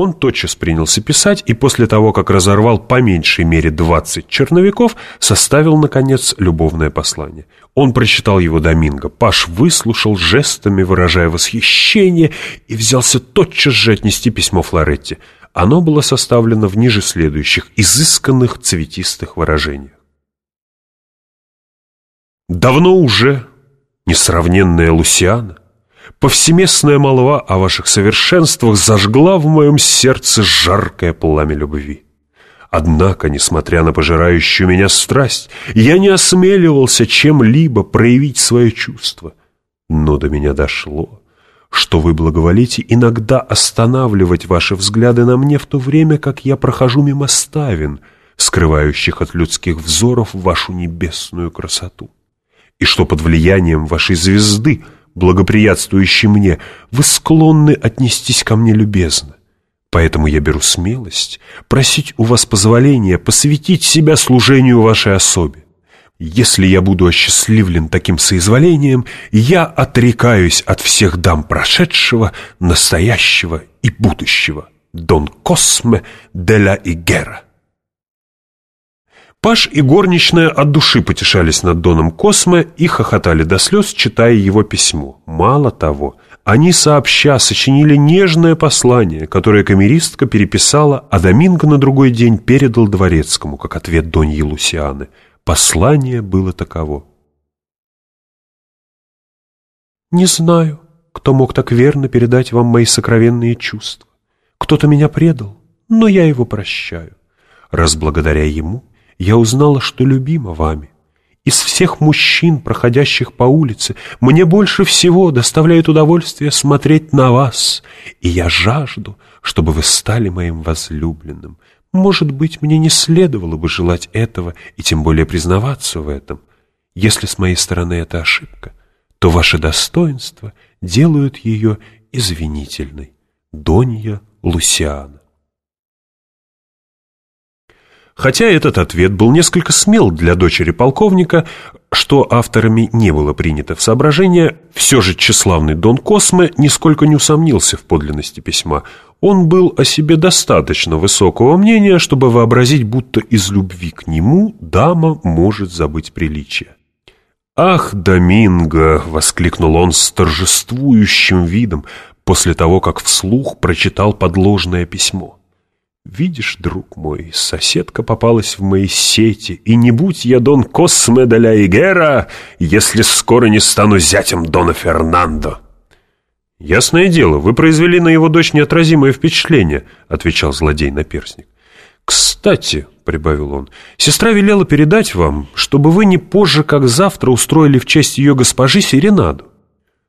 Он тотчас принялся писать, и после того, как разорвал по меньшей мере 20 черновиков, составил, наконец, любовное послание. Он прочитал его Доминго. Паш выслушал жестами, выражая восхищение, и взялся тотчас же отнести письмо Флоретти. Оно было составлено в ниже следующих, изысканных цветистых выражениях. «Давно уже несравненная Лусиана Повсеместная молва о ваших совершенствах зажгла в моем сердце жаркое пламя любви. Однако, несмотря на пожирающую меня страсть, я не осмеливался чем-либо проявить свое чувство. Но до меня дошло, что вы благоволите иногда останавливать ваши взгляды на мне в то время, как я прохожу мимо ставен, скрывающих от людских взоров вашу небесную красоту, и что под влиянием вашей звезды — благоприятствующий мне, вы склонны отнестись ко мне любезно. Поэтому я беру смелость просить у вас позволения посвятить себя служению вашей особе. Если я буду осчастливлен таким соизволением, я отрекаюсь от всех дам прошедшего, настоящего и будущего. Дон Косме де ла Игера. Паш и горничная от души потешались над Доном Космо и хохотали до слез, читая его письмо. Мало того, они сообща сочинили нежное послание, которое камеристка переписала, а Доминго на другой день передал дворецкому, как ответ Доньи Лусианы. Послание было таково. «Не знаю, кто мог так верно передать вам мои сокровенные чувства. Кто-то меня предал, но я его прощаю. Раз благодаря ему я узнала, что любима вами. Из всех мужчин, проходящих по улице, мне больше всего доставляет удовольствие смотреть на вас, и я жажду, чтобы вы стали моим возлюбленным. Может быть, мне не следовало бы желать этого и тем более признаваться в этом. Если с моей стороны это ошибка, то ваши достоинства делают ее извинительной. Донья Лусиана Хотя этот ответ был несколько смел для дочери полковника, что авторами не было принято в соображение, все же тщеславный Дон Косме нисколько не усомнился в подлинности письма. Он был о себе достаточно высокого мнения, чтобы вообразить, будто из любви к нему дама может забыть приличие. «Ах, Доминго!» — воскликнул он с торжествующим видом после того, как вслух прочитал подложное письмо. Видишь, друг мой, соседка попалась в мои сети, и не будь я Дон Косме де ля Игера, если скоро не стану зятем Дона Фернандо. «Ясное дело, вы произвели на его дочь неотразимое впечатление», — отвечал злодей-наперсник. «Кстати», — прибавил он, — «сестра велела передать вам, чтобы вы не позже, как завтра, устроили в честь ее госпожи серенаду.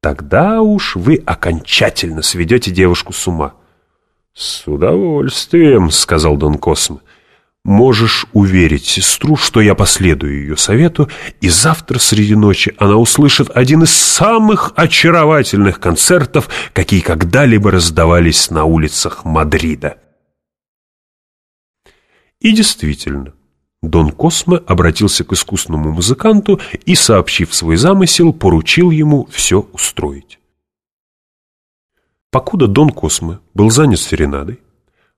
Тогда уж вы окончательно сведете девушку с ума». «С удовольствием», — сказал Дон Космо. «Можешь уверить сестру, что я последую ее совету, и завтра среди ночи она услышит один из самых очаровательных концертов, какие когда-либо раздавались на улицах Мадрида». И действительно, Дон Космо обратился к искусному музыканту и, сообщив свой замысел, поручил ему все устроить. Покуда Дон Космо был занят серенадой,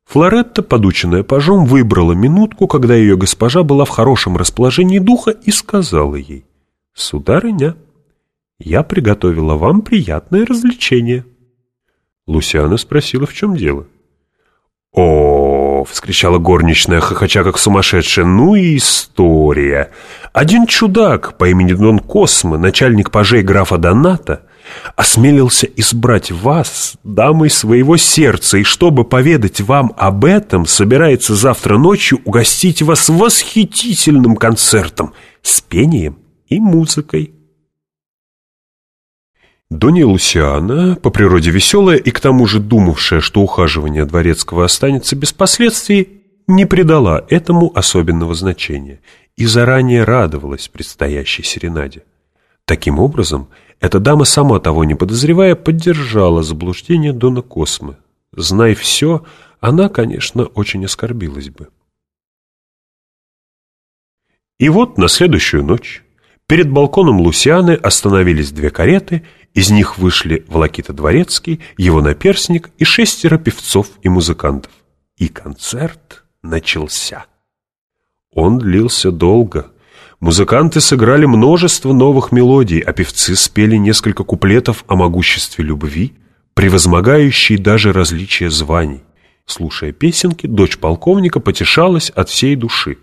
Флоретта, подученная пажом, выбрала минутку, когда ее госпожа была в хорошем расположении духа и сказала ей, «Сударыня, я приготовила вам приятное развлечение». Лусиана спросила, в чем дело. «О!» — вскричала горничная, хохоча как сумасшедшая. «Ну и история! Один чудак по имени Дон Космо, начальник пажей графа Доната, осмелился избрать вас дамой своего сердца, и чтобы поведать вам об этом, собирается завтра ночью угостить вас восхитительным концертом с пением и музыкой. Донья Лусиана, по природе веселая и к тому же думавшая, что ухаживание дворецкого останется без последствий, не придала этому особенного значения и заранее радовалась предстоящей серенаде. Таким образом, эта дама, сама того не подозревая, поддержала заблуждение Дона Космы. Знай все, она, конечно, очень оскорбилась бы. И вот на следующую ночь перед балконом Лусианы остановились две кареты, Из них вышли Волокита Дворецкий, его наперсник и шестеро певцов и музыкантов. И концерт начался. Он длился долго. Музыканты сыграли множество новых мелодий, а певцы спели несколько куплетов о могуществе любви, превозмогающей даже различия званий. Слушая песенки, дочь полковника потешалась от всей души.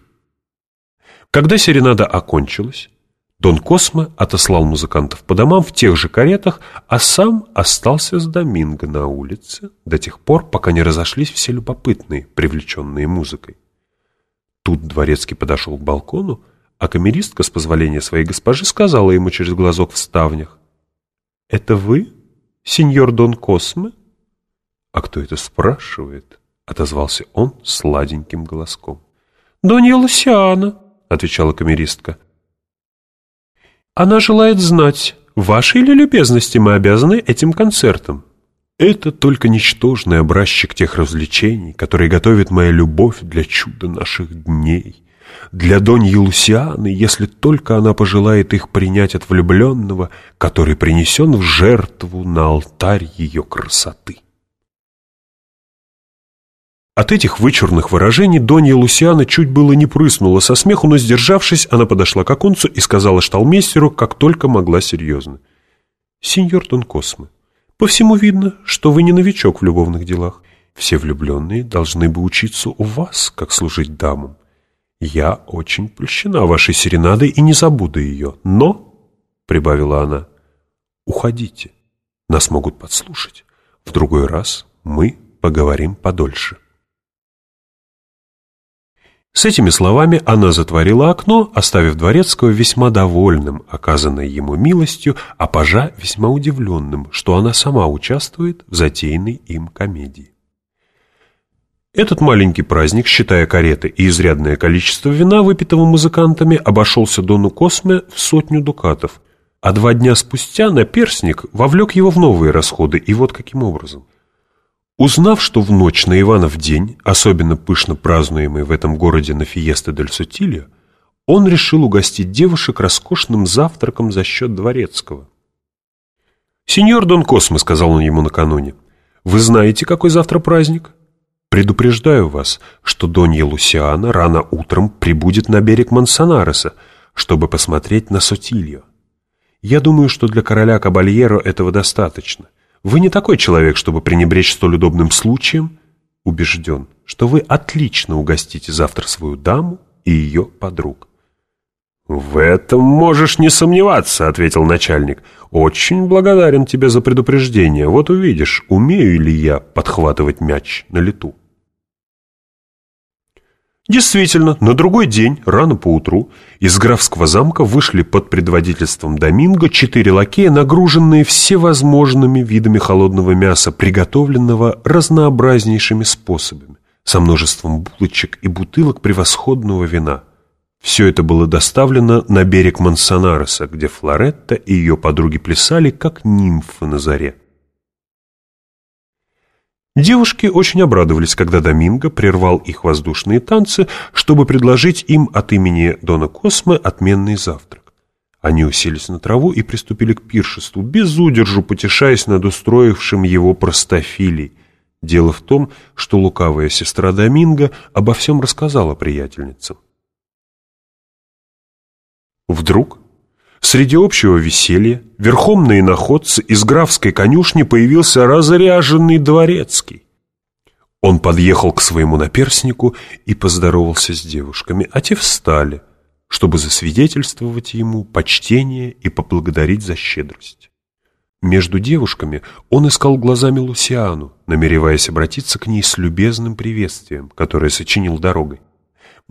Когда серенада окончилась, Дон Космо отослал музыкантов по домам в тех же каретах, а сам остался с Доминго на улице до тех пор, пока не разошлись все любопытные, привлеченные музыкой. Тут дворецкий подошел к балкону, а камеристка, с позволения своей госпожи, сказала ему через глазок в ставнях. «Это вы, сеньор Дон Косме?» «А кто это спрашивает?» — отозвался он сладеньким голоском. «Донья Лусиана», — отвечала камеристка. «Она желает знать, вашей ли любезности мы обязаны этим концертом?» «Это только ничтожный образчик тех развлечений, которые готовит моя любовь для чуда наших дней» для Доньи Лусианы, если только она пожелает их принять от влюбленного, который принесен в жертву на алтарь ее красоты. От этих вычурных выражений Донья Лусиана чуть было не прыснула со смеху, но, сдержавшись, она подошла к оконцу и сказала шталмейстеру, как только могла серьезно. «Сеньор Дон Космо, по всему видно, что вы не новичок в любовных делах. Все влюбленные должны бы учиться у вас, как служить дамам. Я очень польщена вашей серенадой и не забуду ее. Но, — прибавила она, — уходите. Нас могут подслушать. В другой раз мы поговорим подольше. С этими словами она затворила окно, оставив Дворецкого весьма довольным оказанной ему милостью, а пажа весьма удивленным, что она сама участвует в затеянной им комедии. Этот маленький праздник, считая кареты и изрядное количество вина, выпитого музыкантами, обошелся Дону Косме в сотню дукатов, а два дня спустя наперсник вовлек его в новые расходы, и вот каким образом. Узнав, что в ночь на Иванов день, особенно пышно празднуемый в этом городе на фиесте дель Сутильо, он решил угостить девушек роскошным завтраком за счет дворецкого. «Сеньор Дон Космо», — сказал он ему накануне, — «вы знаете, какой завтра праздник?» Предупреждаю вас, что Донья Лусиана рано утром прибудет на берег Мансонареса, чтобы посмотреть на Сотильо. Я думаю, что для короля Кабальеро этого достаточно. Вы не такой человек, чтобы пренебречь столь удобным случаем. Убежден, что вы отлично угостите завтра свою даму и ее подруг. «В этом можешь не сомневаться», — ответил начальник. «Очень благодарен тебе за предупреждение. Вот увидишь, умею ли я подхватывать мяч на лету». Действительно, на другой день, рано поутру, из графского замка вышли под предводительством Доминго четыре лакея, нагруженные всевозможными видами холодного мяса, приготовленного разнообразнейшими способами, со множеством булочек и бутылок превосходного вина. Все это было доставлено на берег Мансонареса, где Флоретта и ее подруги плясали, как нимфы на заре. Девушки очень обрадовались, когда Доминго прервал их воздушные танцы, чтобы предложить им от имени Дона Космо отменный завтрак. Они уселись на траву и приступили к пиршеству, без удержу потешаясь над устроившим его простофилей. Дело в том, что лукавая сестра Доминго обо всем рассказала приятельницам. Вдруг Среди общего веселья, верхом на иноходце из графской конюшни появился разряженный дворецкий. Он подъехал к своему наперснику и поздоровался с девушками, а те встали, чтобы засвидетельствовать ему почтение и поблагодарить за щедрость. Между девушками он искал глазами Лусиану, намереваясь обратиться к ней с любезным приветствием, которое сочинил дорогой.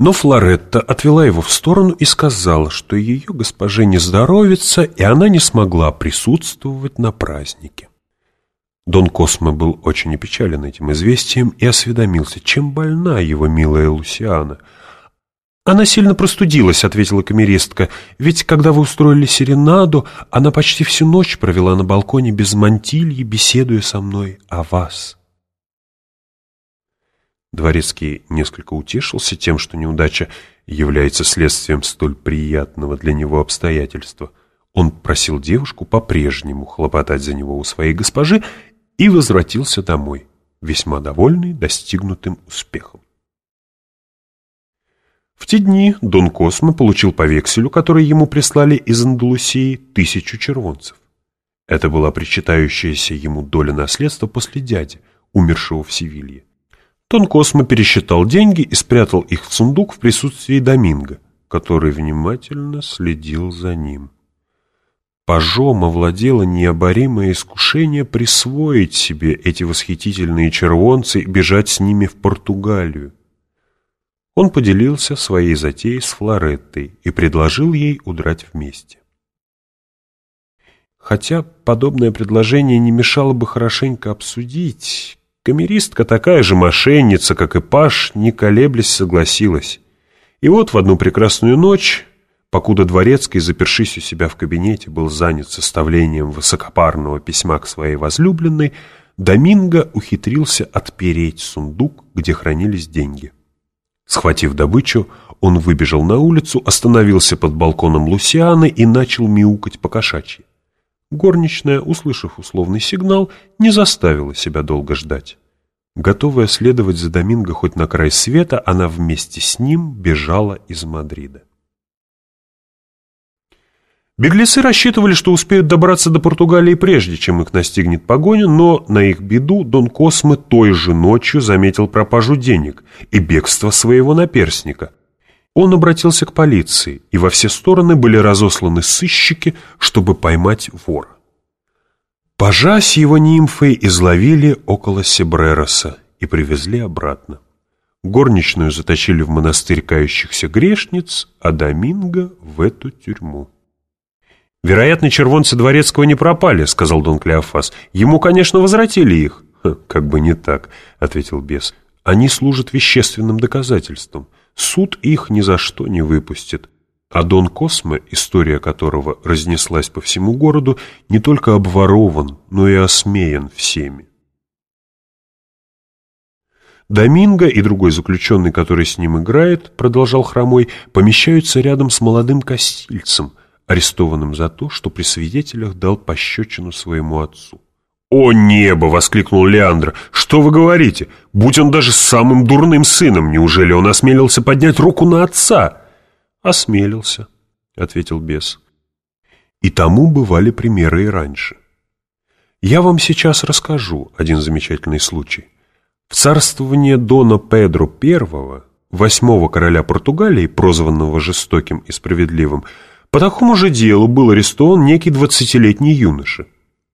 Но Флоретта отвела его в сторону и сказала, что ее госпоже не здоровится, и она не смогла присутствовать на празднике. Дон Космо был очень опечален этим известием и осведомился, чем больна его милая Лусиана. «Она сильно простудилась», — ответила камеристка, «ведь когда вы устроили серенаду, она почти всю ночь провела на балконе без мантильи, беседуя со мной о вас». Дворецкий несколько утешился тем, что неудача является следствием столь приятного для него обстоятельства. Он просил девушку по-прежнему хлопотать за него у своей госпожи и возвратился домой, весьма довольный достигнутым успехом. В те дни Дон Космо получил по векселю, который ему прислали из Андалусии, тысячу червонцев. Это была причитающаяся ему доля наследства после дяди, умершего в Севилье. Дон Космо пересчитал деньги и спрятал их в сундук в присутствии Доминго, который внимательно следил за ним. Пажом овладело необоримое искушение присвоить себе эти восхитительные червонцы и бежать с ними в Португалию. Он поделился своей затеей с Флореттой и предложил ей удрать вместе. Хотя подобное предложение не мешало бы хорошенько обсудить, камеристка такая же мошенница, как и Паш, не колеблясь согласилась. И вот в одну прекрасную ночь Покуда Дворецкий, запершись у себя в кабинете, был занят составлением высокопарного письма к своей возлюбленной, Доминго ухитрился отпереть сундук, где хранились деньги. Схватив добычу, он выбежал на улицу, остановился под балконом Лусианы и начал мяукать по кошачьи. Горничная, услышав условный сигнал, не заставила себя долго ждать. Готовая следовать за Доминго хоть на край света, она вместе с ним бежала из Мадрида. Беглецы рассчитывали, что успеют добраться до Португалии прежде, чем их настигнет погоня, но на их беду Дон Косме той же ночью заметил пропажу денег и бегство своего наперсника. Он обратился к полиции, и во все стороны были разосланы сыщики, чтобы поймать вора. Пажа с его нимфой изловили около Себрероса и привезли обратно. Горничную заточили в монастырь кающихся грешниц, а Доминго в эту тюрьму. «Вероятно, червонцы дворецкого не пропали», — сказал Дон Клеофас. «Ему, конечно, возвратили их». «Как бы не так», — ответил бес. «Они служат вещественным доказательством. Суд их ни за что не выпустит». А Дон Космо, история которого разнеслась по всему городу, не только обворован, но и осмеян всеми. Доминго и другой заключенный, который с ним играет, продолжал Хромой, помещаются рядом с молодым Кастильцем, арестованным за то, что при свидетелях дал пощечину своему отцу. «О небо!» — воскликнул Леандр. «Что вы говорите? Будь он даже самым дурным сыном, неужели он осмелился поднять руку на отца?» «Осмелился», — ответил бес. И тому бывали примеры и раньше. Я вам сейчас расскажу один замечательный случай. В царствование Дона Педро I, восьмого короля Португалии, прозванного жестоким и справедливым, по такому же делу был арестован некий двадцатилетний юноша.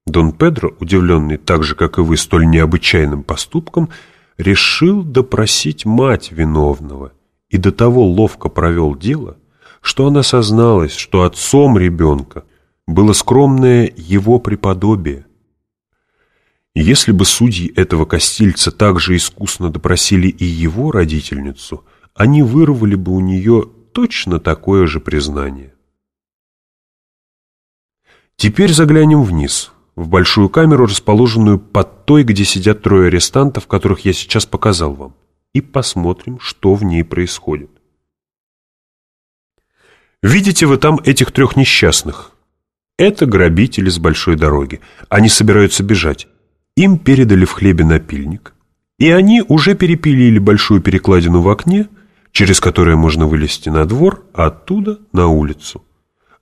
Дон Педро, удивленный так же, как и вы, столь необычайным поступком, решил допросить мать виновного и до того ловко провел дело, что она созналась, что отцом ребенка было скромное его преподобие. если бы судьи этого костильца также искусно допросили и его родительницу, они вырвали бы у нее точно такое же признание. Теперь заглянем вниз, в большую камеру, расположенную под той, где сидят трое арестантов, которых я сейчас показал вам, и посмотрим, что в ней происходит. Видите вы там этих трех несчастных? Это грабители с большой дороги. Они собираются бежать. Им передали в хлебе напильник, и они уже перепилили большую перекладину в окне, через которое можно вылезти на двор, а оттуда на улицу.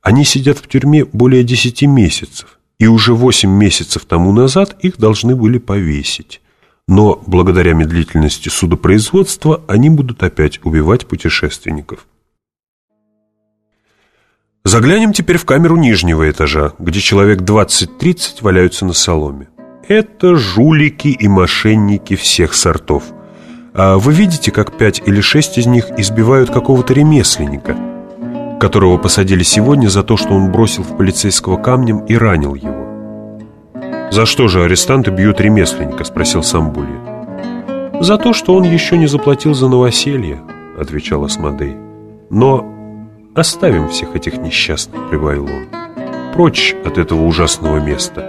Они сидят в тюрьме более десяти месяцев, и уже восемь месяцев тому назад их должны были повесить. Но благодаря медлительности судопроизводства они будут опять убивать путешественников. Заглянем теперь в камеру нижнего этажа, где человек 20-30 валяются на соломе. Это жулики и мошенники всех сортов. А вы видите, как пять или шесть из них избивают какого-то ремесленника – которого посадили сегодня за то, что он бросил в полицейского камнем и ранил его. «За что же арестанты бьют ремесленника?» – спросил Самбулья. «За то, что он еще не заплатил за новоселье», – отвечал Асмодей. «Но оставим всех этих несчастных», – прибавил он. «Прочь от этого ужасного места.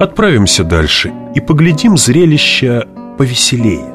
Отправимся дальше и поглядим зрелище повеселее».